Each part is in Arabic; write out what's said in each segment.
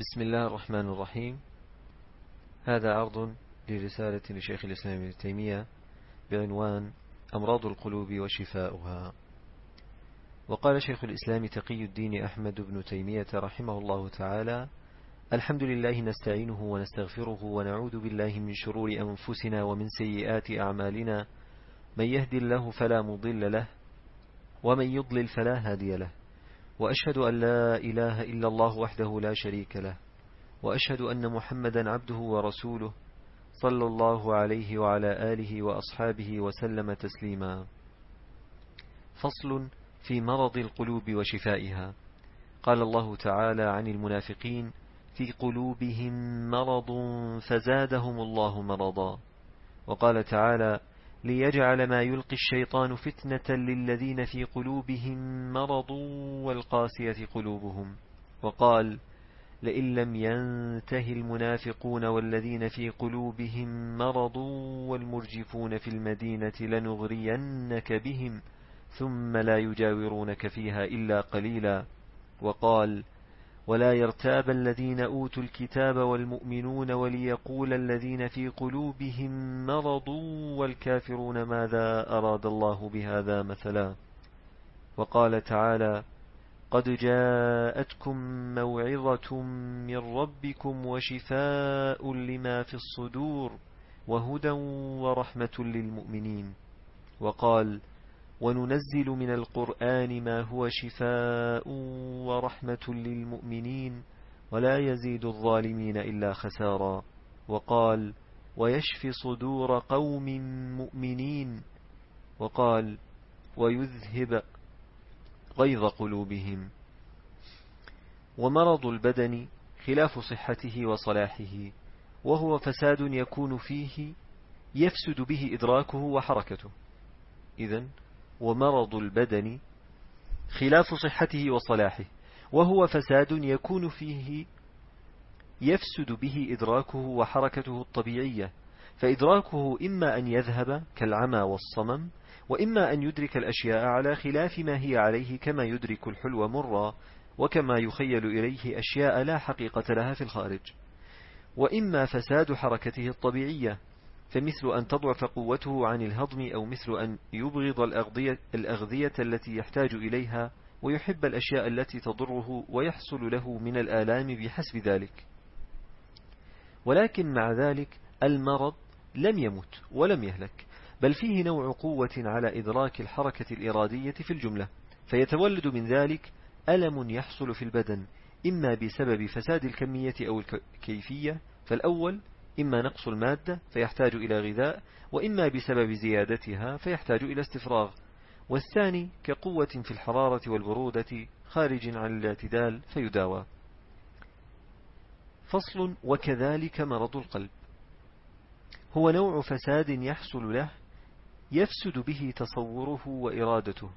بسم الله الرحمن الرحيم هذا عرض لرسالة لشيخ الإسلام ابن تيمية بعنوان أمراض القلوب وشفاؤها وقال شيخ الإسلام تقي الدين أحمد بن تيمية رحمه الله تعالى الحمد لله نستعينه ونستغفره ونعوذ بالله من شرور أنفسنا ومن سيئات أعمالنا من يهدي الله فلا مضل له ومن يضلل فلا هادي له وأشهد أن لا إله إلا الله وحده لا شريك له وأشهد أن محمدا عبده ورسوله صلى الله عليه وعلى آله وأصحابه وسلم تسليما. فصل في مرض القلوب وشفائها. قال الله تعالى عن المنافقين في قلوبهم مرض فزادهم الله مرضا. وقال تعالى ليجعل ما يلقي الشيطان فتنة للذين في قلوبهم مرض والقاسية قلوبهم. وقال لئن لم ينته المنافقون والذين في قلوبهم مرض والمرجفون في المدينة لنغرينك بهم ثم لا يجاورونك فيها إلا قليلا. وقال ولا يرتاب الذين أوتوا الكتاب والمؤمنون وليقول الذين في قلوبهم مرض والكافرون ماذا أراد الله بهذا مثلا؟ وقال تعالى قد جاءتكم موعظة من ربكم وشفاء لما في الصدور وهدى ورحمة للمؤمنين. وقال وننزل من القرآن ما هو شفاء ورحمة للمؤمنين ولا يزيد الظالمين إلا خسارا. وقال ويشفي صدور قوم مؤمنين. وقال ويذهب غيظ قلوبهم. ومرض البدن خلاف صحته وصلاحه وهو فساد يكون فيه يفسد به إدراكه وحركته. إذن ومرض البدن خلاف صحته وصلاحه وهو فساد يكون فيه يفسد به إدراكه وحركته الطبيعية فإدراكه إما أن يذهب كالعمى والصمم وإما أن يدرك الأشياء على خلاف ما هي عليه كما يدرك الحلو مرة وكما يخيل إليه أشياء لا حقيقة لها في الخارج. وإما فساد حركته الطبيعية فمثل أن تضعف قوته عن الهضم أو مثل أن يبغض الأغذية, الأغذية التي يحتاج إليها ويحب الأشياء التي تضره ويحصل له من الآلام بحسب ذلك. ولكن مع ذلك المرض لم يمت ولم يهلك بل فيه نوع قوة على إدراك الحركة الإرادية في الجملة فيتولد من ذلك ألم يحصل في البدن إما بسبب فساد الكمية أو الكيفية فالأول إما نقص المادة فيحتاج إلى غذاء وإما بسبب زيادتها فيحتاج إلى استفراغ. والثاني كقوة في الحرارة والبرودة خارج عن الاعتدال فيداوى. فصل وكذلك مرض القلب. هو نوع فساد يحصل له يفسد به تصوره وإرادته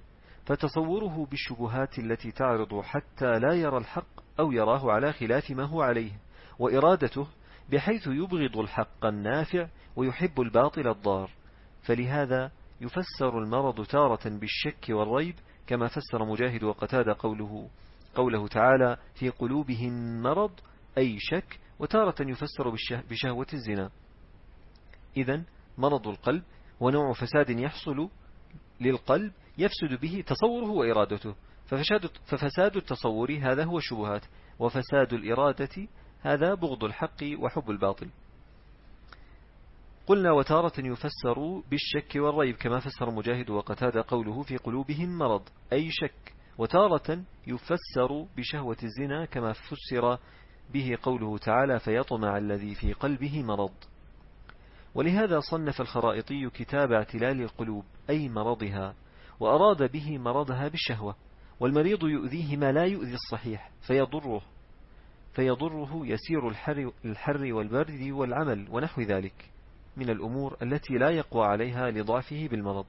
فتصوره بالشبهات التي تعرض حتى لا يرى الحق أو يراه على خلاف ما هو عليه وإرادته بحيث يبغض الحق النافع ويحب الباطل الضار. فلهذا يفسر المرض تارة بالشك والريب كما فسر مجاهد وقتاد قوله قوله تعالى في قلوبهم مرض أي شك وتارة يفسر بشهوة الزنا. إذا مرض القلب ونوع فساد يحصل للقلب يفسد به تصوره وإرادته. ففساد التصور هذا هو الشبهات وفساد الإرادة هذا بغض الحق وحب الباطل. قلنا وتارة يفسر بالشك والريب كما فسر مجاهد وقتاد قوله في قلوبهم مرض أي شك. وتارة يفسر بشهوة الزنا كما فسر به قوله تعالى فيطمع الذي في قلبه مرض. ولهذا صنف الخرائطي كتاب اعتلال القلوب أي مرضها وأراد به مرضها بالشهوة والمريض يؤذيه ما لا يؤذي الصحيح فيضره. فيضره يسير الحر, الحر والبرد والعمل ونحو ذلك من الأمور التي لا يقوى عليها لضعفه بالمرض.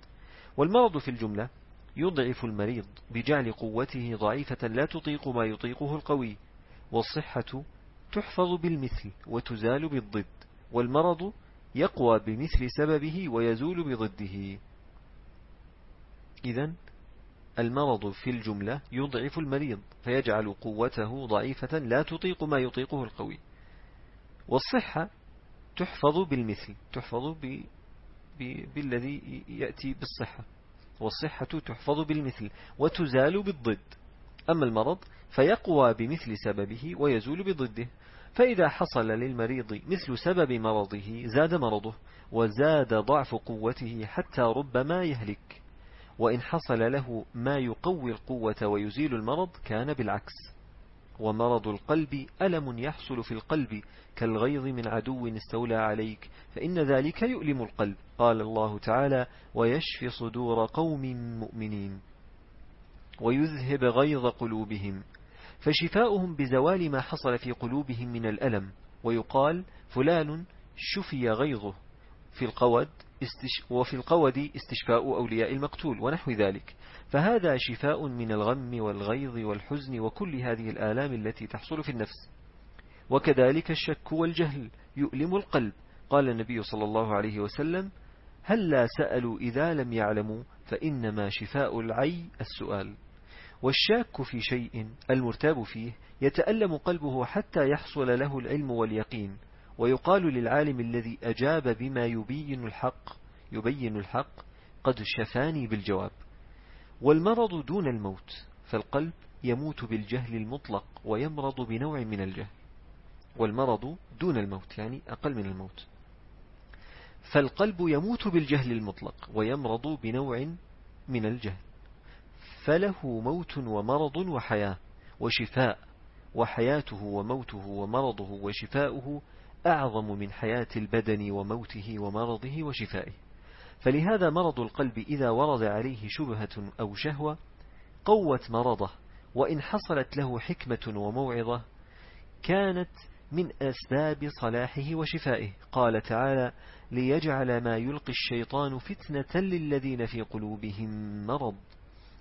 والمرض في الجملة يضعف المريض بجعل قوته ضعيفة لا تطيق ما يطيقه القوي والصحة تحفظ بالمثل وتزال بالضد والمرض يقوى بمثل سببه ويزول بضده. إذا المرض في الجملة يضعف المريض فيجعل قوته ضعيفة لا تطيق ما يطيقه القوي. والصحة تحفظ بالمثل تحفظ ب... ب... بالذي يأتي بالصحة. والصحة تحفظ بالمثل وتزال بالضد. أما المرض فيقوى بمثل سببه ويزول بضده. فإذا حصل للمريض مثل سبب مرضه زاد مرضه وزاد ضعف قوته حتى ربما يهلك. وإن حصل له ما يقوي القوة ويزيل المرض كان بالعكس. ومرض القلب ألم يحصل في القلب كالغيظ من عدو استولى عليك فإن ذلك يؤلم القلب قال الله تعالى ويشفي صدور قوم مؤمنين. ويذهب غيظ قلوبهم فشفاؤهم بزوال ما حصل في قلوبهم من الألم. ويقال فلان شفي غيظه. في القود وفي القود استشفاء أولياء المقتول ونحو ذلك. فهذا شفاء من الغم والغيظ والحزن وكل هذه الآلام التي تحصل في النفس. وكذلك الشك والجهل يؤلم القلب. قال النبي صلى الله عليه وسلم هل لا سألوا إذا لم يعلموا فإنما شفاء العي السؤال. والشاك في شيء المرتاب فيه يتألم قلبه حتى يحصل له العلم واليقين. ويقال للعالم الذي أجاب بما يبين الحق يبين الحق قد شفاني بالجواب. والمرض دون الموت فالقلب يموت بالجهل المطلق ويمرض بنوع من الجهل. والمرض دون الموت يعني أقل من الموت. فالقلب يموت بالجهل المطلق ويمرض بنوع من الجهل. فله موت ومرض وحياة وشفاء وحياته وموته ومرضه وشفاؤه أعظم من حياة البدن وموته ومرضه وشفائه. فلهذا مرض القلب إذا ورد عليه شبهة أو شهوة قوت مرضه وإن حصلت له حكمة وموعظة كانت من أسباب صلاحه وشفائه. قال تعالى ليجعل ما يلقي الشيطان فتنة للذين في قلوبهم مرض.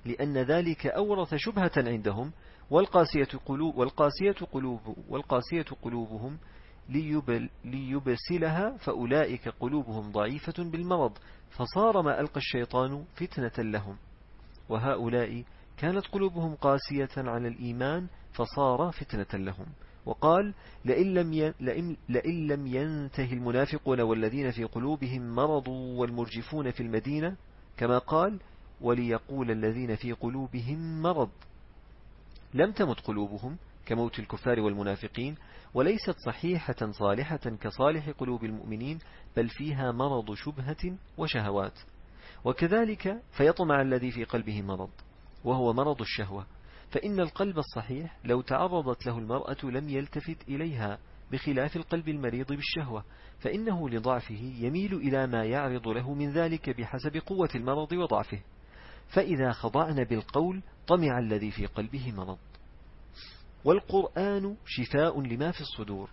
لأن ذلك أورث شبهة عندهم والقاسية, قلوب والقاسية, قلوب والقاسية قلوبهم ليبل ليبسلها فأولئك قلوبهم ضعيفة بالمرض فصار ما ألقى الشيطان فتنة لهم. وهؤلاء كانت قلوبهم قاسية على الإيمان فصار فتنة لهم. وقال لئن لم, لئن, لم ينتهي المنافقون والذين في قلوبهم مرض والمرجفون في المدينة كما قال وليقول الذين في قلوبهم مرض. لم تمت قلوبهم كموت الكفار والمنافقين وليست صحيحة صالحة كصالح قلوب المؤمنين بل فيها مرض شبهة وشهوات. وكذلك فيطمع الذي في قلبه مرض وهو مرض الشهوة. فإن القلب الصحيح لو تعرضت له المرأة لم يلتفت إليها بخلاف القلب المريض بالشهوة فإنه لضعفه يميل إلى ما يعرض له من ذلك بحسب قوة المرض وضعفه. فإذا خضعن بالقول طمع الذي في قلبه مرض. والقرآن شفاء لما في الصدور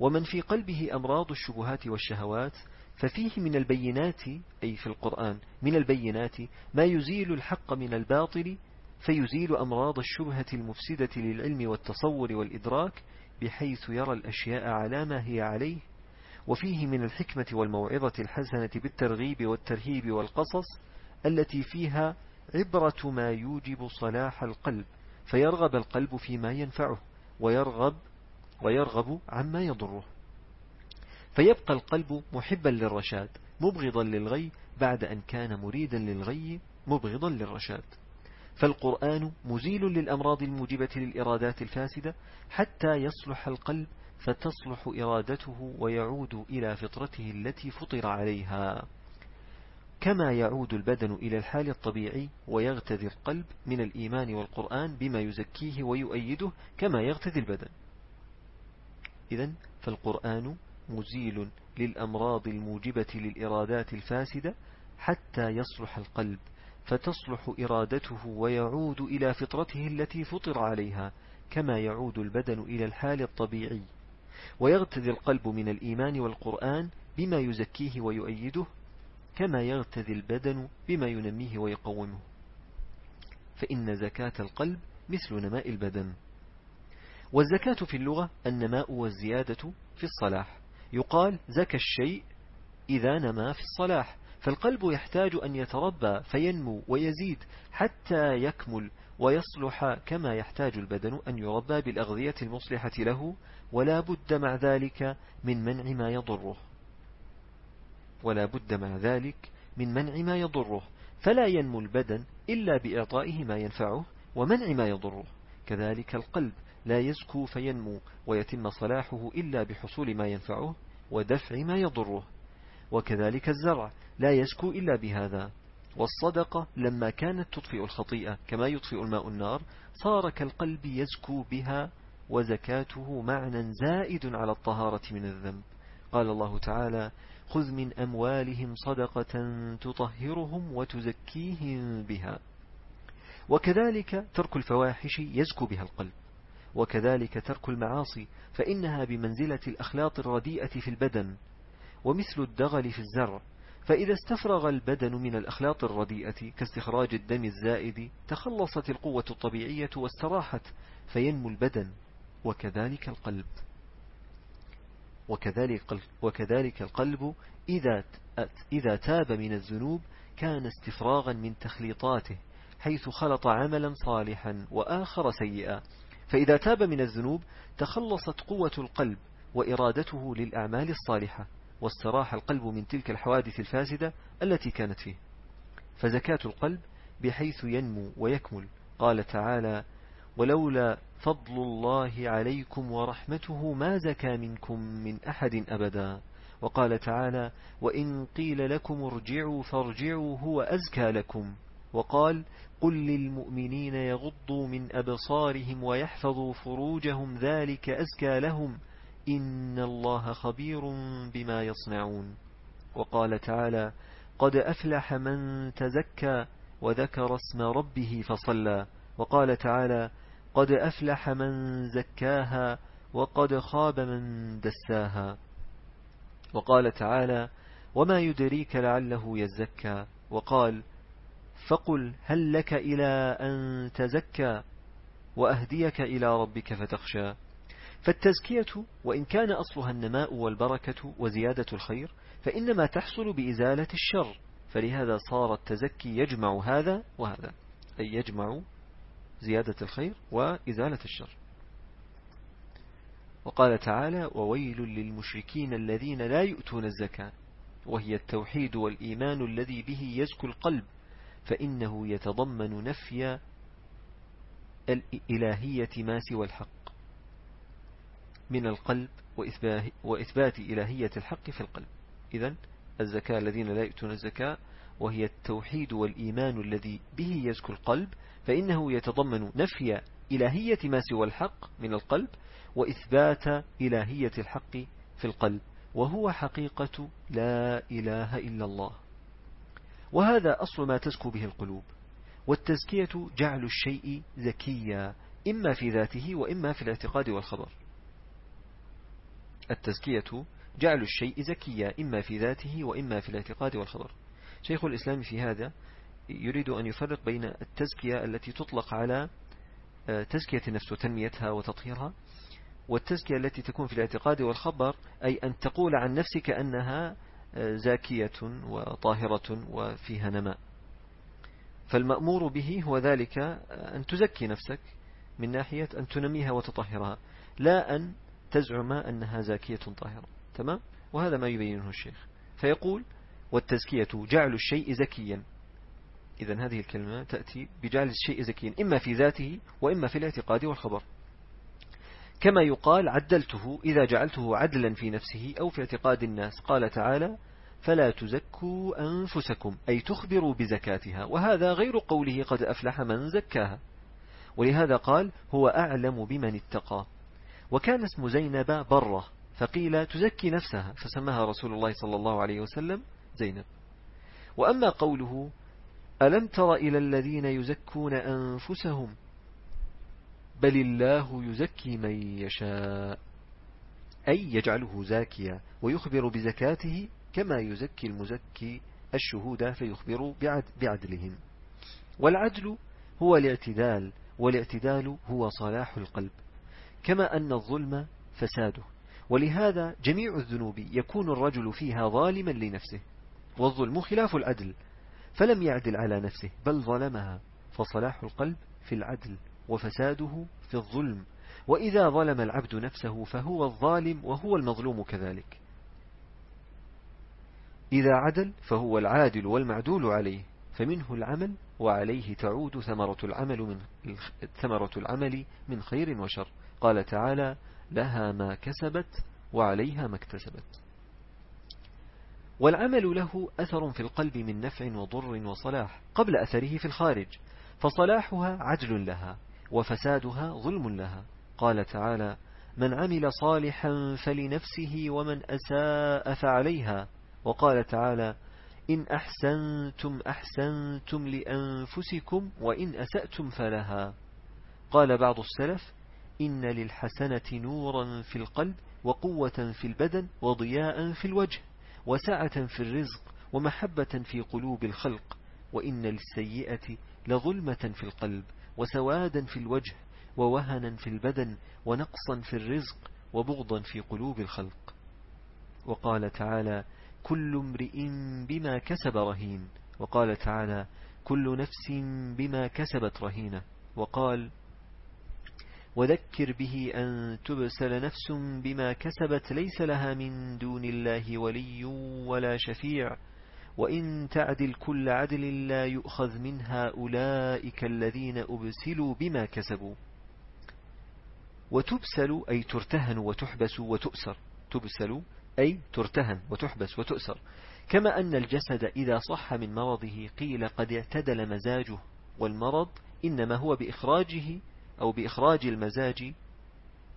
ومن في قلبه أمراض الشبهات والشهوات ففيه من البينات أي في القرآن من البينات ما يزيل الحق من الباطل فيزيل أمراض الشبهة المفسدة للعلم والتصور والإدراك بحيث يرى الأشياء على ما هي عليه وفيه من الحكمة والموعظة الحسنة بالترغيب والترهيب والقصص التي فيها عبرة ما يوجب صلاح القلب. فيرغب القلب فيما ينفعه ويرغب ويرغب عما يضره. فيبقى القلب محبا للرشاد مبغضا للغي بعد أن كان مريدا للغي مبغضا للرشاد. فالقرآن مزيل للأمراض الموجبة للإرادات الفاسدة حتى يصلح القلب فتصلح إرادته ويعود إلى فطرته التي فطر عليها. كما يعود البدن إلى الحال الطبيعي ويغتذي القلب من الإيمان والقرآن بما يزكيه ويؤيده كما يغتذي البدن. إذا فالقرآن مزيل للأمراض الموجبة للإرادات الفاسدة حتى يصلح القلب فتصلح إرادته ويعود إلى فطرته التي فطر عليها كما يعود البدن إلى الحال الطبيعي. ويغتذي القلب من الإيمان والقرآن بما يزكيه ويؤيده كما يغتذي البدن بما ينميه ويقومه. فإن زكاة القلب مثل نماء البدن. والزكاة في اللغة النماء والزيادة في الصلاح. يقال زكى الشيء إذا نما في الصلاح. فالقلب يحتاج أن يتربى فينمو ويزيد حتى يكمل ويصلح كما يحتاج البدن أن يربى بالأغذية المصلحة له ولا بد مع ذلك من منع ما يضره. ولا بد مع ذلك من منع ما يضره فلا ينمو البدن إلا بإعطائه ما ينفعه ومنع ما يضره. كذلك القلب لا يزكو فينمو ويتم صلاحه إلا بحصول ما ينفعه ودفع ما يضره. وكذلك الزرع لا يزكو إلا بهذا. والصدقة لما كانت تطفئ الخطيئة كما يطفئ الماء النار صار كالقلب يزكو بها وزكاته معنى زائد على الطهارة من الذنب. قال الله تعالى خذ من أموالهم صدقة تطهرهم وتزكيهم بها. وكذلك ترك الفواحش يزكو بها القلب. وكذلك ترك المعاصي فإنها بمنزلة الأخلاط الرديئة في البدن. ومثل الدغل في الزرع فإذا استفرغ البدن من الأخلاط الرديئة كاستخراج الدم الزائد تخلصت القوة الطبيعية واستراحت فينمو البدن وكذلك القلب. وكذلك, وكذلك القلب إذا, إذا تاب من الذنوب كان استفراغا من تخليطاته حيث خلط عملا صالحا وآخر سيئا. فإذا تاب من الذنوب تخلصت قوة القلب وإرادته للأعمال الصالحة واستراح القلب من تلك الحوادث الفاسدة التي كانت فيه. فزكاة القلب بحيث ينمو ويكمل. قال تعالى ولولا فضل الله عليكم ورحمته ما زكى منكم من أحد أبدا. وقال تعالى وإن قيل لكم ارجعوا فارجعوا هو أزكى لكم. وقال قل للمؤمنين يغضوا من أبصارهم ويحفظوا فروجهم ذلك أزكى لهم. إن الله خبير بما يصنعون. وقال تعالى قد أفلح من تزكى وذكر اسم ربه فصلى. وقال تعالى قد أفلح من زكاها وقد خاب من دساها. وقال تعالى وما يدريك لعله يزكى وقال فقل هل لك إلى أن تزكى وأهديك إلى ربك فتخشى فالتزكية وإن كان أصلها النماء والبركة وزيادة الخير فإنما تحصل بإزالة الشر. فلهذا صار التزكي يجمع هذا وهذا أي يجمع زيادة الخير وإزالة الشر. وقال تعالى وويل للمشركين الذين لا يؤتون الزكاة وهي التوحيد والإيمان الذي به يزكو القلب فإنه يتضمن نفي الإلهية ما سوى الحق من القلب وإثبات إلهية الحق في القلب. إذا الزكاة الذين لا يؤتون الزكاة وهي التوحيد والإيمان الذي به يزكو القلب فإنه يتضمن نفي إلهية ما سوى الحق من القلب وإثبات إلهية الحق في القلب وهو حقيقة لا إله إلا الله. وهذا أصل ما تزكو به القلوب والتزكية جعل الشيء زكيا إما في ذاته وإما في الاعتقاد والخبر. التزكية جعل الشيء زكيا إما في ذاته وإما في الاعتقاد والخبر. شيخ الإسلام في هذا يريد أن يفرق بين التزكية التي تطلق على آه، تزكية النفس وتنميتها وتطهيرها والتزكية التي تكون في الاعتقاد والخبر أي أن تقول عن نفسك أنها آه، زاكية وطاهرة وفيها نماء. فالمأمور به هو ذلك آه، أن تزكي نفسك من ناحية أن تنميها وتطهرها لا أن تزعم أنها زاكية طاهرة. تمام؟ وهذا ما يبينه الشيخ. فيقول والتزكية جعل الشيء زكيا. إذا هذه الكلمة تأتي بجعل الشيء زكيا إما في ذاته وإما في الاعتقاد والخبر. كما يقال عدلته إذا جعلته عدلا في نفسه أو في اعتقاد الناس قال تعالى فلا تزكوا أنفسكم أي تخبروا بزكاتها وهذا غير قوله قد أفلح من زكاها. ولهذا قال هو أعلم بمن اتقى. وكان اسم زينب برة فقيل تزكي نفسها فسماها رسول الله صلى الله عليه وسلم زينب. وأما قوله ألم تر إلى الذين يزكون أنفسهم؟ بل الله يزكي من يشاء أي يجعله زاكيا ويخبر بزكاته كما يزكي المزكي الشهود فيخبر بعدلهم. والعدل هو الاعتدال والاعتدال هو صلاح القلب. كما أن الظلم فساده. ولهذا جميع الذنوب يكون الرجل فيها ظالما لنفسه والظلم خلاف العدل. فلم يعدل على نفسه بل ظلمها فصلاح القلب في العدل وفساده في الظلم. وإذا ظلم العبد نفسه فهو الظالم وهو المظلوم كذلك. إذا عدل فهو العادل والمعدول عليه فمنه العمل وعليه تعود ثمرة العمل من ثمرة العمل من خير وشر. قال تعالى لها ما كسبت وعليها ما اكتسبت. والعمل له أثر في القلب من نفع وضر وصلاح قبل أثره في الخارج فصلاحها عدل لها وفسادها ظلم لها. قال تعالى من عمل صالحا فلنفسه ومن أساء فعليها وقال تعالى إن أحسنتم أحسنتم لأنفسكم وإن أسأتم فلها قال بعض السلف إن للحسنة نورا في القلب وقوة في البدن وضياء في الوجه وسعة في الرزق ومحبة في قلوب الخلق وإن للسيئة لظلمة في القلب وسوادا في الوجه ووهنا في البدن ونقصا في الرزق وبغضا في قلوب الخلق. وقال تعالى كل امرئ بما كسب رهين وقال تعالى كل نفس بما كسبت رهينة وقال وذكر به أن تبسل نفس بما كسبت ليس لها من دون الله ولي ولا شفيع. وإن تعدل كل عدل لا يؤخذ منها أولئك الذين أبسلوا بما كسبوا. وتبسل أي ترتهن وتحبس وتؤسر. تبسل أي ترتهن وتحبس وتؤسر. كما أن الجسد إذا صح من مرضه قيل قد اعتدل مزاجه والمرض إنما هو بإخراجه أو بإخراج المزاج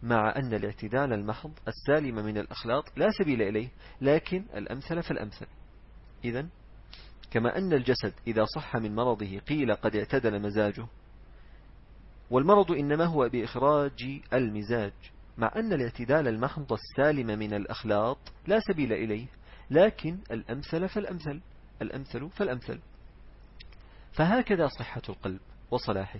مع أن الاعتدال المحض السالم من الأخلاط لا سبيل إليه لكن الأمثل فالأمثل. إذا كما أن الجسد إذا صح من مرضه قيل قد اعتدل مزاجه والمرض إنما هو بإخراج المزاج مع أن الاعتدال المحض السالم من الأخلاط لا سبيل إليه لكن الأمثل فالأمثل الأمثل فالأمثل. فهكذا صحة القلب وصلاحه.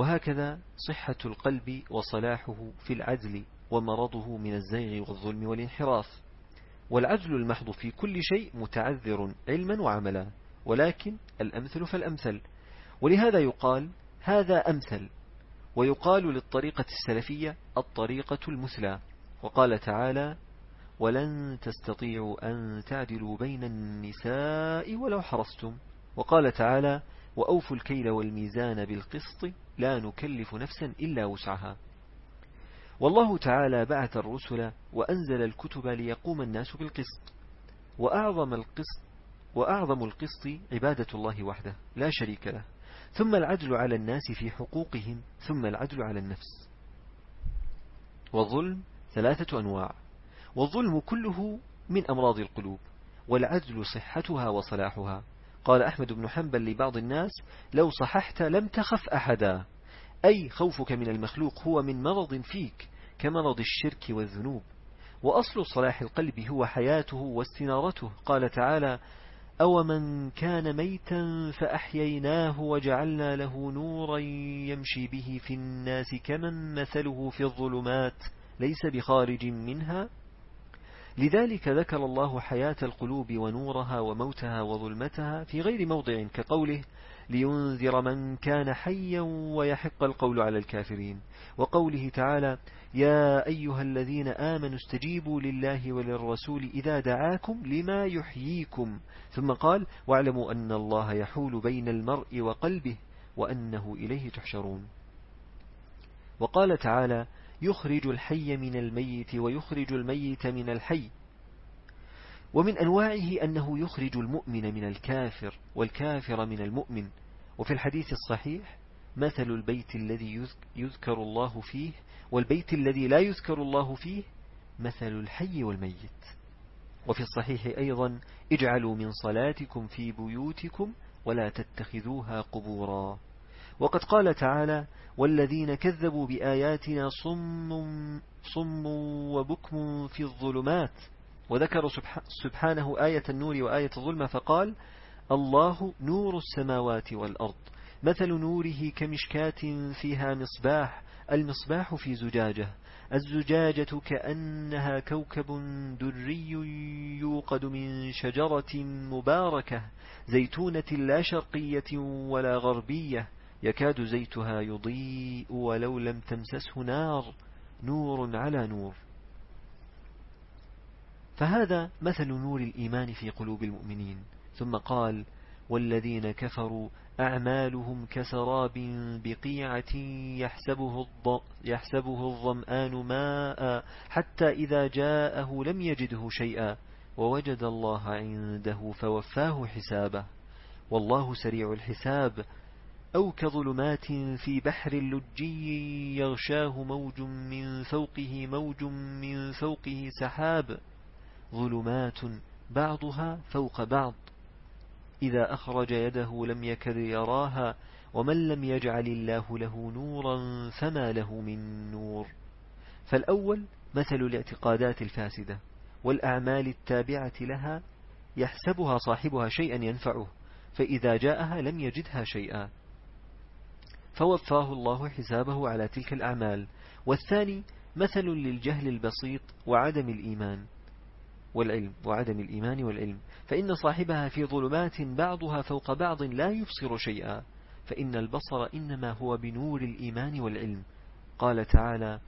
وهكذا صحة القلب وصلاحه في العدل ومرضه من الزيغ والظلم والانحراف. والعدل المحض في كل شيء متعذر علما وعملا ولكن الأمثل فالأمثل. ولهذا يقال هذا أمثل ويقال للطريقة السلفية الطريقة المثلى. وقال تعالى ولن تستطيعوا أن تعدلوا بين النساء ولو حرصتم وقال تعالى وأوفوا الكيل والميزان بالقسط لا نكلف نفسا إلا وسعها. والله تعالى بعث الرسل وأنزل الكتب ليقوم الناس بالقسط. وأعظم القسط وأعظم القسط عبادة الله وحده لا شريك له. ثم العدل على الناس في حقوقهم ثم العدل على النفس. والظلم ثلاثة أنواع. والظلم كله من أمراض القلوب والعدل صحتها وصلاحها. قال أحمد بن حنبل لبعض الناس لو صححت لم تخف أحدا. أي خوفك من المخلوق هو من مرض فيك كمرض الشرك والذنوب. وأصل صلاح القلب هو حياته واستنارته. قال تعالى أو من كان ميتا فأحييناه وجعلنا له نورا يمشي به في الناس كمن مثله في الظلمات ليس بخارج منها لذلك ذكر الله حياة القلوب ونورها وموتها وظلمتها في غير موضع كقوله لينذر من كان حيا ويحق القول على الكافرين. وقوله تعالى يا أيها الذين آمنوا استجيبوا لله وللرسول إذا دعاكم لما يحييكم. ثم قال واعلموا أن الله يحول بين المرء وقلبه وأنه إليه تحشرون. وقال تعالى يخرج الحي من الميت ويخرج الميت من الحي. ومن أنواعه أنه يخرج المؤمن من الكافر والكافر من المؤمن. وفي الحديث الصحيح مثل البيت الذي يذكر الله فيه والبيت الذي لا يذكر الله فيه مثل الحي والميت. وفي الصحيح أيضا اجعلوا من صلاتكم في بيوتكم ولا تتخذوها قبورا. وقد قال تعالى والذين كذبوا بآياتنا صم, صم وبكم في الظلمات وذكر سبحانه آية النور وآية الظلمة فقال الله نور السماوات والأرض مثل نوره كمشكاة فيها مصباح المصباح في زجاجة الزجاجة كأنها كوكب دري يوقد من شجرة مباركة زيتونة لا شرقية ولا غربية يكاد زيتها يضيء ولو لم تمسسه نار نور على نور. فهذا مثل نور الإيمان في قلوب المؤمنين. ثم قال والذين كفروا أعمالهم كسراب بقيعة يحسبه, الض... يحسبه الظمآن ماء حتى إذا جاءه لم يجده شيئا ووجد الله عنده فوفاه حسابه. والله سريع الحساب. أو كظلمات في بحر لجي يغشاه موج من فوقه موج من فوقه سحاب. ظلمات بعضها فوق بعض. إذا أخرج يده لم يكد يراها ومن لم يجعل الله له نورا فما له من نور. فالأول مثل الاعتقادات الفاسدة والأعمال التابعة لها يحسبها صاحبها شيئا ينفعه فإذا جاءها لم يجدها شيئا. فوفاه الله حسابه على تلك الأعمال. والثاني مثل للجهل البسيط وعدم الإيمان والعلم وعدم الإيمان والعلم. فإن صاحبها في ظلمات بعضها فوق بعض لا يبصر شيئا. فإن البصر إنما هو بنور الإيمان والعلم. قال تعالى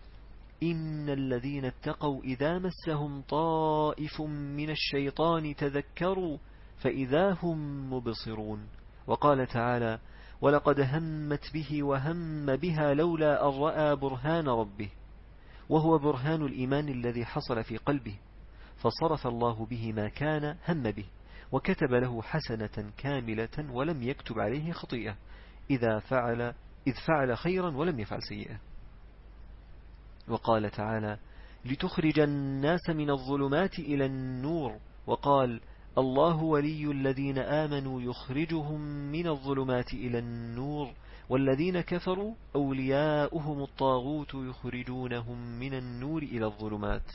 إن الذين اتقوا إذا مسهم طائف من الشيطان تذكروا فإذا هم مبصرون. وقال تعالى ولقد همت به وهم بها لولا أن رأى برهان ربه وهو برهان الإيمان الذي حصل في قلبه فصرف الله به ما كان هم به وكتب له حسنة كاملة ولم يكتب عليه خطيئة إذا فعل إذ فعل خيرا ولم يفعل سيئة. وقال تعالى لتخرج الناس من الظلمات إلى النور وقال الله ولي الذين آمنوا يخرجهم من الظلمات إلى النور والذين كفروا أولياؤهم الطاغوت يخرجونهم من النور إلى الظلمات.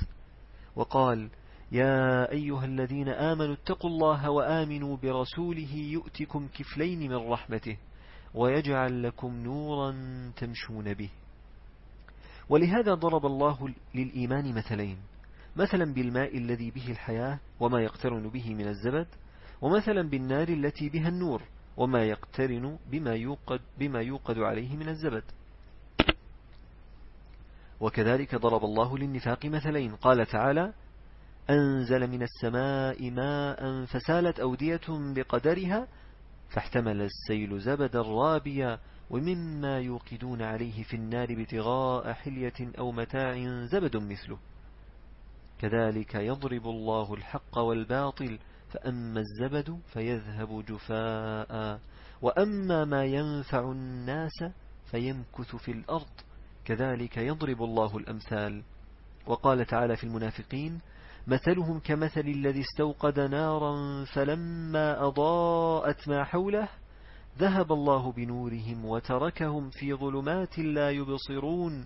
وقال يا أيها الذين آمنوا اتقوا الله وآمنوا برسوله يؤتكم كفلين من رحمته ويجعل لكم نورا تمشون به. ولهذا ضرب الله للإيمان مثلين مثلا بالماء الذي به الحياة وما يقترن به من الزبد ومثلا بالنار التي بها النور وما يقترن بما يوقد, بما يوقد عليه من الزبد. وكذلك ضرب الله للنفاق مثلين. قال تعالى أنزل من السماء ماء فسالت أودية بقدرها فاحتمل السيل زبدا رابيا ومما يوقدون عليه في النار ابتغاء حلية أو متاع زبد مثله. كذلك يضرب الله الحق والباطل فأما الزبد فيذهب جفاء. وأما ما ينفع الناس فيمكث في الأرض كذلك يضرب الله الأمثال. وقال تعالى في المنافقين مثلهم كمثل الذي استوقد نارا فلما أضاءت ما حوله ذهب الله بنورهم وتركهم في ظلمات لا يبصرون.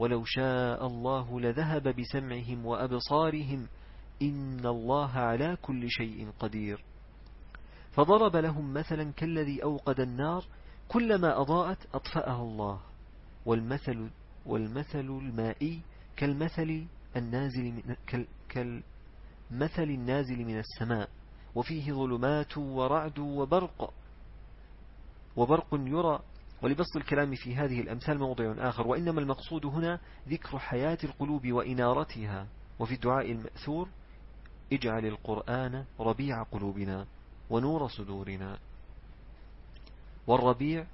ولو شاء الله لذهب بسمعهم وأبصارهم إن الله على كل شيء قدير. فضرب لهم مثلا كالذي أوقد النار كلما أضاءت أطفأها الله. والمثل, والمثل المائي كالمثل النازل من كالمثل النازل من السماء. وفيه ظلمات ورعد وبرق وبرق يرى ولبسط الكلام في هذه الأمثال موضع آخر وإنما المقصود هنا ذكر حياة القلوب وإنارتها وفي الدعاء المأثور اجعل القرآن ربيع قلوبنا ونور صدورنا. والربيع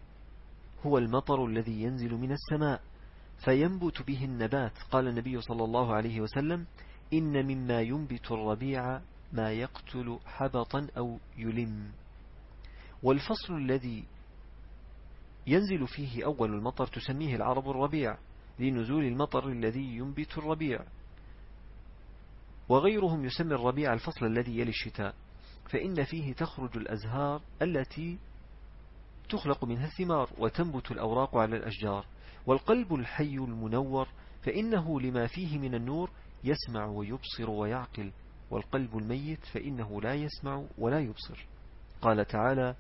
هو المطر الذي ينزل من السماء فينبت به النبات. قال النبي صلى الله عليه وسلم إن مما ينبت الربيع ما يقتل حبطا أو يلم. والفصل الذي ينزل فيه أول المطر تسميه العرب الربيع لنزول المطر الذي ينبت الربيع. وغيرهم يسمي الربيع الفصل الذي يلي الشتاء فإن فيه تخرج الأزهار التي تخلق منها الثمار وتنبت الأوراق على الأشجار. والقلب الحي المنور فإنه لما فيه من النور يسمع ويبصر ويعقل. والقلب الميت فإنه لا يسمع ولا يبصر. قال تعالى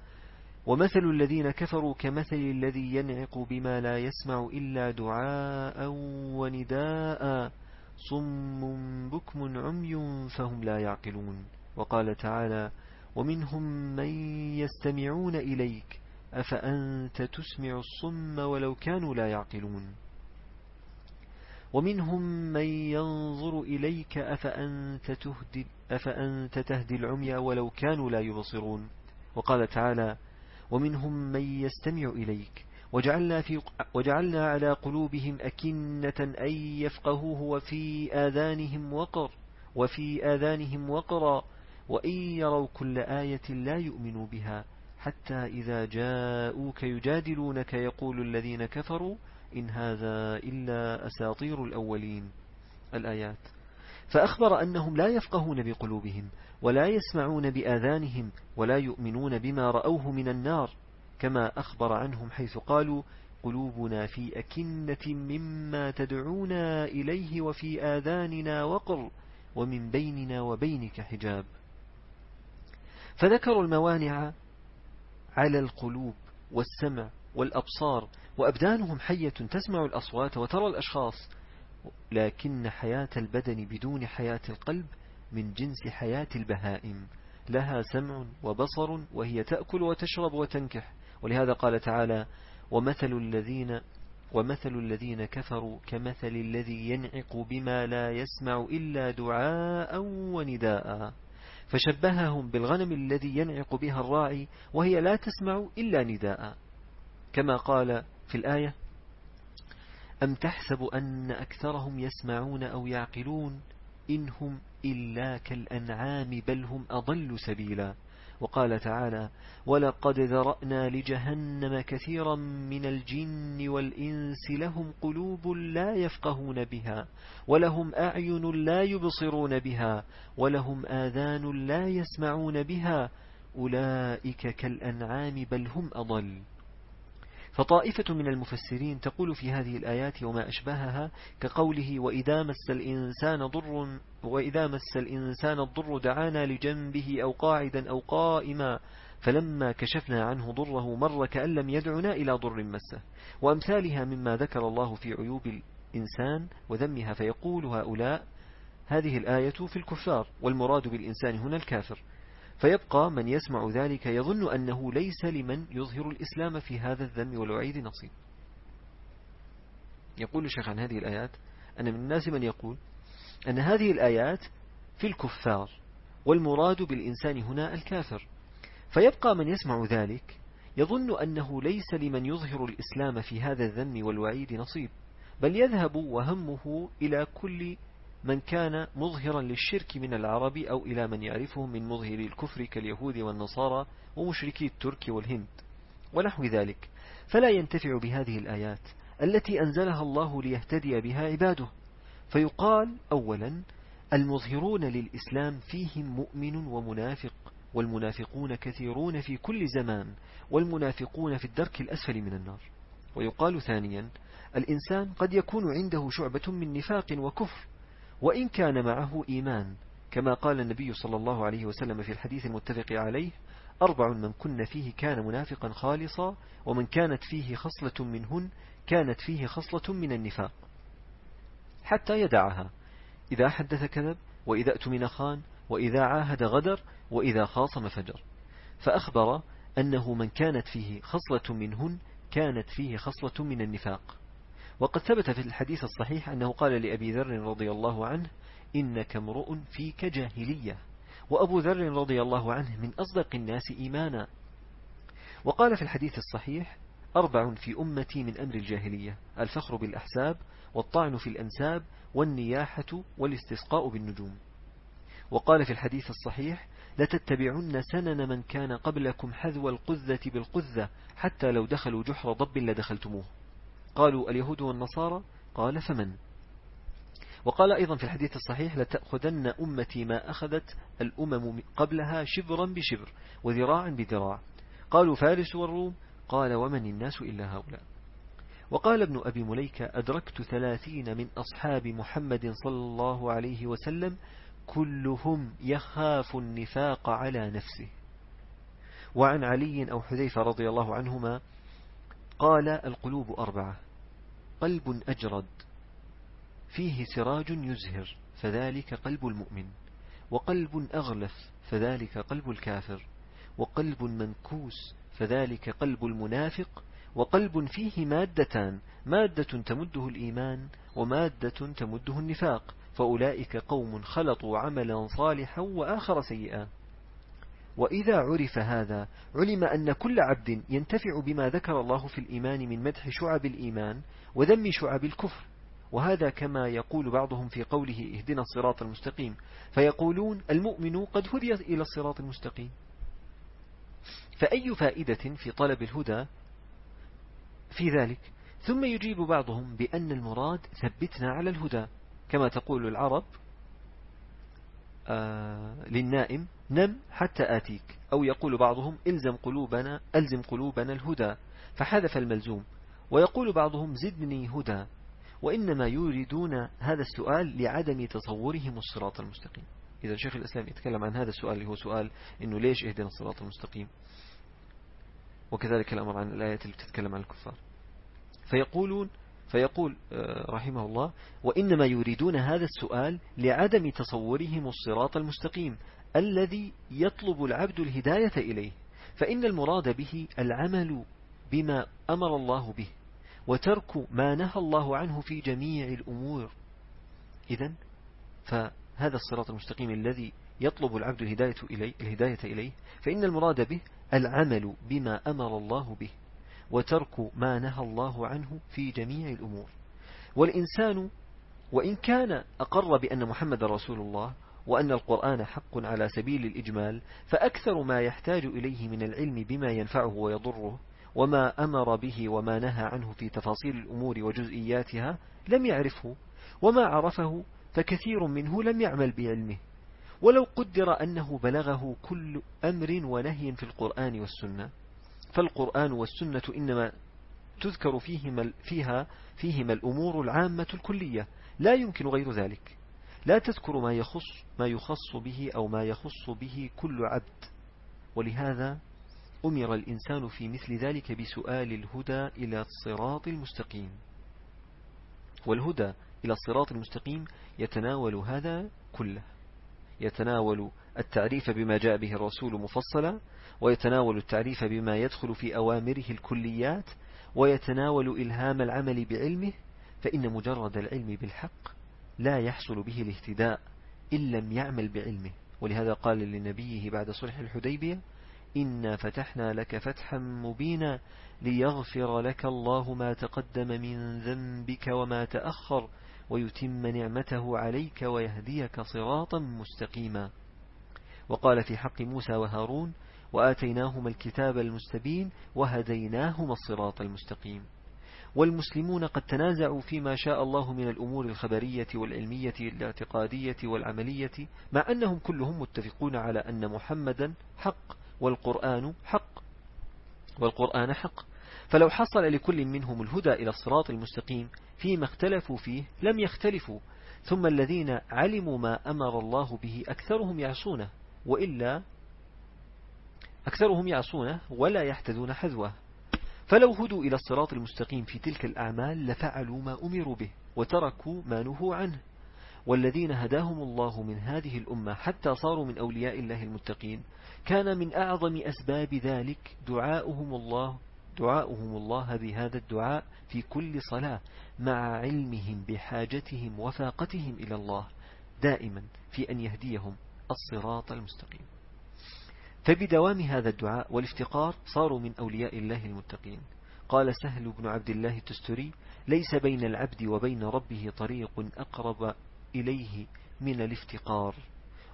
ومثل الذين كفروا كمثل الذي ينعق بما لا يسمع إلا دعاء ونداء صم بكم عمي فهم لا يعقلون. وقال تعالى ومنهم من يستمعون إليك أفأنت تسمع الصم ولو كانوا لا يعقلون؟ ومنهم من ينظر إليك أفأنت تهدي, أفأنت تهدي العمي ولو كانوا لا يبصرون؟ وقال تعالى ومنهم من يستمع إليك. وجعلنا, في وجعلنا على قلوبهم أكنة أن يفقهوه وفي آذانهم وقر وفي آذانهم وقرا وإن يروا كل آية لا يؤمنوا بها حتى إذا جاءوك يجادلونك يقول الذين كفروا إن هذا إلا أساطير الأولين. الآيات. فأخبر أنهم لا يفقهون بقلوبهم. ولا يسمعون بآذانهم ولا يؤمنون بما رأوه من النار كما أخبر عنهم حيث قالوا قلوبنا في أكنة مما تدعونا إليه وفي آذاننا وقر ومن بيننا وبينك حجاب. فذكروا الموانع على القلوب والسمع والأبصار وأبدانهم حية تسمع الأصوات وترى الأشخاص لكن حياة البدن بدون حياة القلب من جنس حياة البهائم لها سمع وبصر وهي تأكل وتشرب وتنكح. ولهذا قال تعالى ومثل الذين ومثل الذين كفروا كمثل الذي ينعق بما لا يسمع إلا دعاء ونداء. فشبههم بالغنم الذي ينعق بها الراعي وهي لا تسمع إلا نداء. كما قال في الآية أم تحسب أن أكثرهم يسمعون أو يعقلون إنهم إلا كالأنعام بل هم أضل سبيلا. وقال تعالى ولقد ذرأنا لجهنم كثيرا من الجن والإنس لهم قلوب لا يفقهون بها ولهم أعين لا يبصرون بها ولهم آذان لا يسمعون بها أولئك كالأنعام بل هم أضل. فطائفة من المفسرين تقول في هذه الآيات وما أشبهها كقوله وإذا مس الإنسان ضر وإذا مس الإنسان الضر دعانا لجنبه أو قاعدا أو قائما فلما كشفنا عنه ضره مر كأن لم يدعنا إلى ضر مسه. وأمثالها مما ذكر الله في عيوب الإنسان وذمها فيقول هؤلاء هذه الآية في الكفار والمراد بالإنسان هنا الكافر. فيبقى من يسمع ذلك يظن أنه ليس لمن يظهر الإسلام في هذا الذم والوعيد نصيب. يقول الشيخ عن هذه الآيات أن من الناس من يقول أن هذه الآيات في الكفار والمراد بالإنسان هنا الكافر. فيبقى من يسمع ذلك يظن أنه ليس لمن يظهر الإسلام في هذا الذم والوعيد نصيب بل يذهب وهمه إلى كل من كان مظهرا للشرك من العرب أو إلى من يعرفهم من مظهر الكفر كاليهود والنصارى ومشركي الترك والهند ونحو ذلك. فلا ينتفع بهذه الآيات التي أنزلها الله ليهتدي بها عباده. فيقال أولا المظهرون للإسلام فيهم مؤمن ومنافق والمنافقون كثيرون في كل زمان والمنافقون في الدرك الأسفل من النار. ويقال ثانيا الإنسان قد يكون عنده شعبة من نفاق وكفر وإن كان معه إيمان كما قال النبي صلى الله عليه وسلم في الحديث المتفق عليه أربع من كن فيه كان منافقا خالصا ومن كانت فيه خصلة منهن كانت فيه خصلة من النفاق. حتى يدعها. إذا حدث كذب وإذا أتمن خان وإذا عاهد غدر وإذا خاصم فجر. فأخبر أنه من كانت فيه خصلة منهن كانت فيه خصلة من النفاق. وقد ثبت في الحديث الصحيح أنه قال لأبي ذر رضي الله عنه إنك امرؤ فيك جاهلية. وأبو ذر رضي الله عنه من أصدق الناس إيمانا. وقال في الحديث الصحيح أربع في أمتي من أمر الجاهلية الفخر بالأحساب والطعن في الأنساب والنياحة والاستسقاء بالنجوم. وقال في الحديث الصحيح لتتبعن سنن من كان قبلكم حذو القذة بالقذة حتى لو دخلوا جحر ضب لدخلتموه. قالوا اليهود والنصارى؟ قال فمن؟ وقال أيضا في الحديث الصحيح لتأخذن أمتي ما أخذت الأمم قبلها شبرا بشبر وذراعا بذراع. قالوا فارس والروم؟ قال ومن الناس إلا هؤلاء؟ وقال ابن أبي مليكة أدركت ثلاثين من أصحاب محمد صلى الله عليه وسلم كلهم يخاف النفاق على نفسه. وعن علي أو حذيفة رضي الله عنهما قال القلوب أربعة قلب أجرد فيه سراج يزهر فذلك قلب المؤمن وقلب أغلف فذلك قلب الكافر وقلب منكوس فذلك قلب المنافق وقلب فيه مادتان مادة تمده الإيمان ومادة تمده النفاق فأولئك قوم خلطوا عملا صالحا وآخر سيئا. وإذا عرف هذا علم أن كل عبد ينتفع بما ذكر الله في الإيمان من مدح شعب الإيمان وذم شعب الكفر. وهذا كما يقول بعضهم في قوله اهدنا الصراط المستقيم فيقولون المؤمن قد هدي إلى الصراط المستقيم. فأي فائدة في طلب الهدى؟ في ذلك. ثم يجيب بعضهم بأن المراد ثبتنا على الهدى. كما تقول العرب آه للنائم نم حتى آتيك. أو يقول بعضهم إلزم قلوبنا ألزم قلوبنا الهدى. فحذف الملزوم. ويقول بعضهم زدني هدى. وإنما يريدون هذا السؤال لعدم تصورهم الصراط المستقيم. إذا شيخ الإسلام يتكلم عن هذا السؤال اللي هو سؤال إنه ليش اهدنا الصراط المستقيم؟ وكذلك الأمر عن الآيات اللي بتتكلم عن الكفار. فيقولون فيقول آه، رحمه الله وإنما يريدون هذا السؤال لعدم تصورهم الصراط المستقيم الذي يطلب العبد الهداية إليه. فإن المراد به العمل بما أمر الله به وترك ما نهى الله عنه في جميع الأمور. إذا فهذا الصراط المستقيم الذي يطلب العبد الهداية إليه, الهداية إليه فإن المراد به العمل بما أمر الله به وترك ما نهى الله عنه في جميع الأمور. والإنسان وإن كان أقر بأن محمد رسول الله وأن القرآن حق على سبيل الإجمال فأكثر ما يحتاج إليه من العلم بما ينفعه ويضره وما أمر به وما نهى عنه في تفاصيل الأمور وجزئياتها لم يعرفه وما عرفه فكثير منه لم يعمل بعلمه. ولو قدر أنه بلغه كل أمر ونهي في القرآن والسنة فالقرآن والسنة إنما تذكر فيهما, فيها فيهما الأمور العامة الكلية لا يمكن غير ذلك. لا تذكر ما يخص ما يخص به أو ما يخص به كل عبد. ولهذا أمر الإنسان في مثل ذلك بسؤال الهدى إلى الصراط المستقيم. والهدى إلى الصراط المستقيم يتناول هذا كله. يتناول التعريف بما جاء به الرسول مفصلا ويتناول التعريف بما يدخل في أوامره الكليات ويتناول إلهام العمل بعلمه فإن مجرد العلم بالحق لا يحصل به الاهتداء إن لم يعمل بعلمه. ولهذا قال لنبيه بعد صلح الحديبية إنا فتحنا لك فتحا مبينا ليغفر لك الله ما تقدم من ذنبك وما تأخر ويتم نعمته عليك ويهديك صراطا مستقيما. وقال في حق موسى وهارون وآتيناهما الكتاب المستبين وهديناهما الصراط المستقيم. والمسلمون قد تنازعوا فيما شاء الله من الأمور الخبرية والعلمية الاعتقادية والعملية مع أنهم كلهم متفقون على أن محمدا حق والقرآن حق والقرآن حق. فلو حصل لكل منهم الهدى إلى الصراط المستقيم فيما اختلفوا فيه لم يختلفوا ثم الذين علموا ما أمر الله به أكثرهم يعصونه وإلا أكثرهم يعصونه ولا يحتذون حذوه. فلو هدوا إلى الصراط المستقيم في تلك الأعمال لفعلوا ما أمروا به وتركوا ما نهوا عنه. والذين هداهم الله من هذه الأمة حتى صاروا من أولياء الله المتقين كان من أعظم أسباب ذلك دعاؤهم الله دعاؤهم الله بهذا الدعاء في كل صلاة مع علمهم بحاجتهم وفاقتهم إلى الله دائما في أن يهديهم الصراط المستقيم. فبدوام هذا الدعاء والافتقار صاروا من أولياء الله المتقين. قال سهل بن عبد الله التستري ليس بين العبد وبين ربه طريق أقرب إليه من الافتقار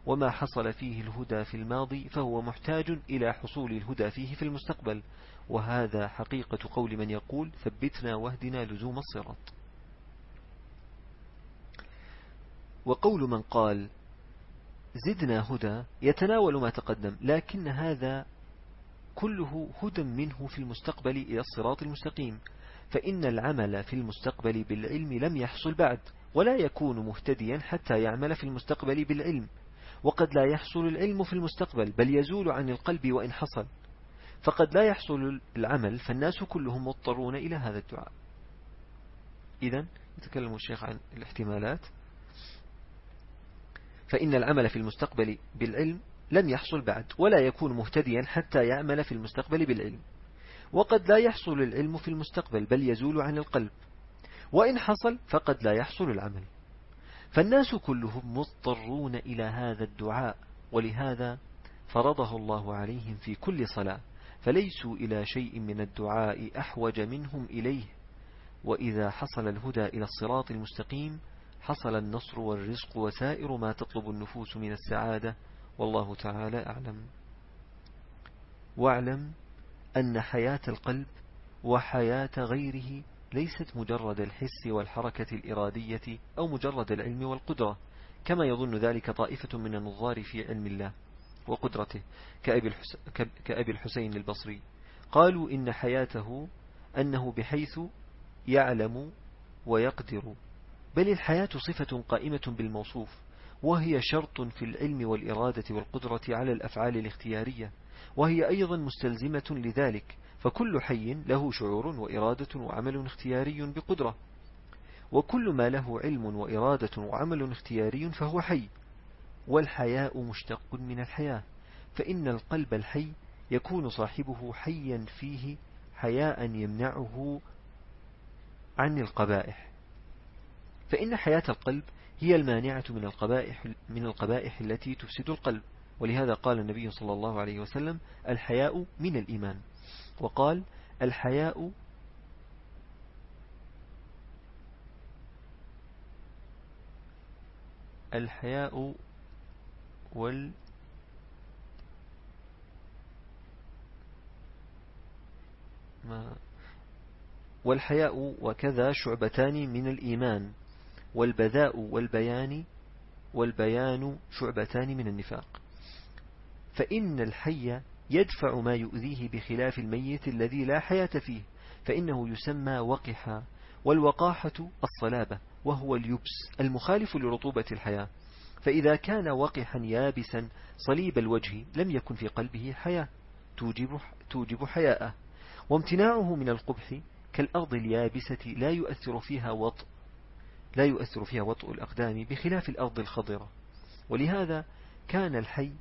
وما حصل فيه الهدى في الماضي فهو محتاج إلى حصول الهدى فيه في المستقبل. وهذا حقيقة قول من يقول ثبتنا واهدنا لزوم الصراط. وقول من قال زدنا هدى يتناول ما تقدم لكن هذا كله هدى منه في المستقبل إلى الصراط المستقيم. فإن العمل في المستقبل بالعلم لم يحصل بعد ولا يكون مهتديا حتى يعمل في المستقبل بالعلم. وقد لا يحصل العلم في المستقبل بل يزول عن القلب وإن حصل. فقد لا يحصل العمل فالناس كلهم مضطرون إلى هذا الدعاء. إذا يتكلم الشيخ عن الاحتمالات. فإن العمل في المستقبل بالعلم لم يحصل بعد ولا يكون مهتديا حتى يعمل في المستقبل بالعلم. وقد لا يحصل العلم في المستقبل بل يزول عن القلب. وإن حصل فقد لا يحصل العمل. فالناس كلهم مضطرون إلى هذا الدعاء ولهذا فرضه الله عليهم في كل صلاة. فليسوا إلى شيء من الدعاء أحوج منهم إليه. وإذا حصل الهدى إلى الصراط المستقيم حصل النصر والرزق وسائر ما تطلب النفوس من السعادة. والله تعالى أعلم. واعلم أن حياة القلب وحياة غيره ليست مجرد الحس والحركة الإرادية أو مجرد العلم والقدرة كما يظن ذلك طائفة من النظار في علم الله. وقدرته كأبي الحسين البصري. قالوا إن حياته أنه بحيث يعلم ويقدر. بل الحياة صفة قائمة بالموصوف وهي شرط في العلم والإرادة والقدرة على الأفعال الاختيارية وهي أيضا مستلزمة لذلك فكل حي له شعور وإرادة وعمل اختياري بقدرة. وكل ما له علم وإرادة وعمل اختياري فهو حي. والحياء مشتق من الحياة فإن القلب الحي يكون صاحبه حيا فيه حياء يمنعه عن القبائح. فإن حياة القلب هي المانعة من القبائح, من القبائح التي تفسد القلب. ولهذا قال النبي صلى الله عليه وسلم الحياء من الإيمان. وقال الحياء الحياء وال ما والحياء وكذا شعبتان من الإيمان والبذاء والبيان والبيان شعبتان من النفاق. فإن الحي يدفع ما يؤذيه بخلاف الميت الذي لا حياة فيه فإنه يسمى وقحا والوقاحة الصلابة وهو اليبس المخالف لرطوبة الحياة. فإذا كان وقحا يابسا صليب الوجه لم يكن في قلبه حياة توجب, توجب حياءه. وامتناعه من القبح كالأرض اليابسة لا يؤثر فيها وطء لا يؤثر فيها وطء الأقدام بخلاف الأرض الخضرة. ولهذا كان الحي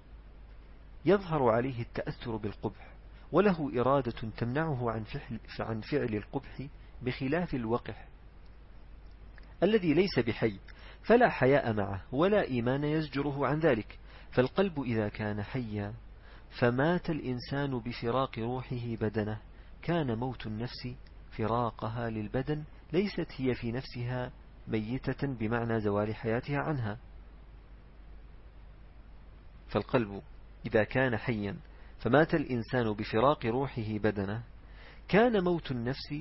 يظهر عليه التأثر بالقبح وله إرادة تمنعه عن فعل, عن فعل القبح بخلاف الوقح الذي ليس بحي. فلا حياء معه ولا إيمان يزجره عن ذلك. فالقلب إذا كان حيا فمات الإنسان بفراق روحه بدنه. كان موت النفس فراقها للبدن ليست هي في نفسها ميتة بمعنى زوال حياتها عنها. فالقلب إذا كان حيا فمات الإنسان بفراق روحه بدنه. كان موت النفس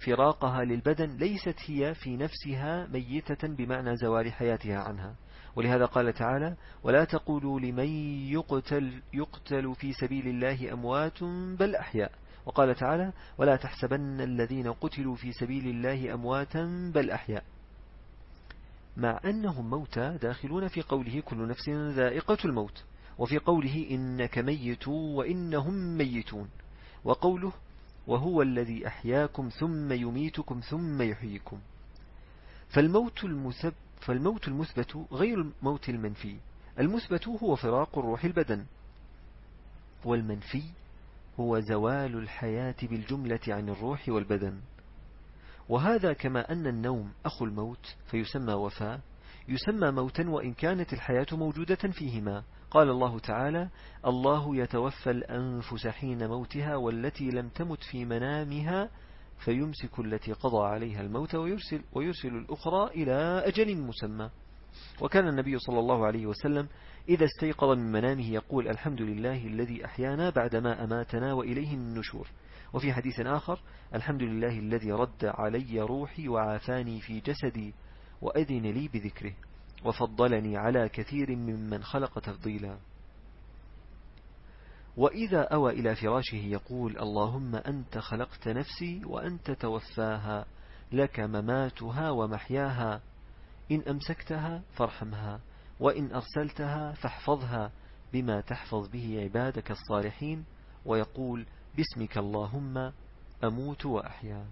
فراقها للبدن ليست هي في نفسها ميتة بمعنى زوال حياتها عنها. ولهذا قال تعالى ولا تقولوا لمن يقتل, يقتل في سبيل الله أموات بل أحياء. وقال تعالى ولا تحسبن الذين قتلوا في سبيل الله أمواتا بل أحياء. مع أنهم موتى داخلون في قوله كل نفس ذائقة الموت. وفي قوله إنك ميت وإنهم ميتون. وقوله وهو الذي أحياكم ثم يميتكم ثم يحييكم. فالموت, المثب فالموت المثبت غير الموت المنفي. المثبت هو فراق الروح البدن. والمنفي هو زوال الحياة بالجملة عن الروح والبدن. وهذا كما أن النوم أخو الموت فيسمى وفاة يسمى موتا وإن كانت الحياة موجودة فيهما. قال الله تعالى الله يتوفى الأنفس حين موتها والتي لم تمت في منامها فيمسك التي قضى عليها الموت ويرسل, ويرسل الأخرى إلى أجل مسمى. وكان النبي صلى الله عليه وسلم إذا استيقظ من منامه يقول الحمد لله الذي أحيانا بعدما أماتنا وإليه النشور. وفي حديث آخر الحمد لله الذي رد علي روحي وعافاني في جسدي وأذن لي بذكره. وفضلني على كثير ممن خلق تفضيلا. وإذا أوى إلى فراشه يقول اللهم أنت خلقت نفسي وأنت توفاها لك مماتها ومحياها. إن أمسكتها فارحمها وإن أرسلتها فاحفظها بما تحفظ به عبادك الصالحين. ويقول باسمك اللهم أموت وأحيا.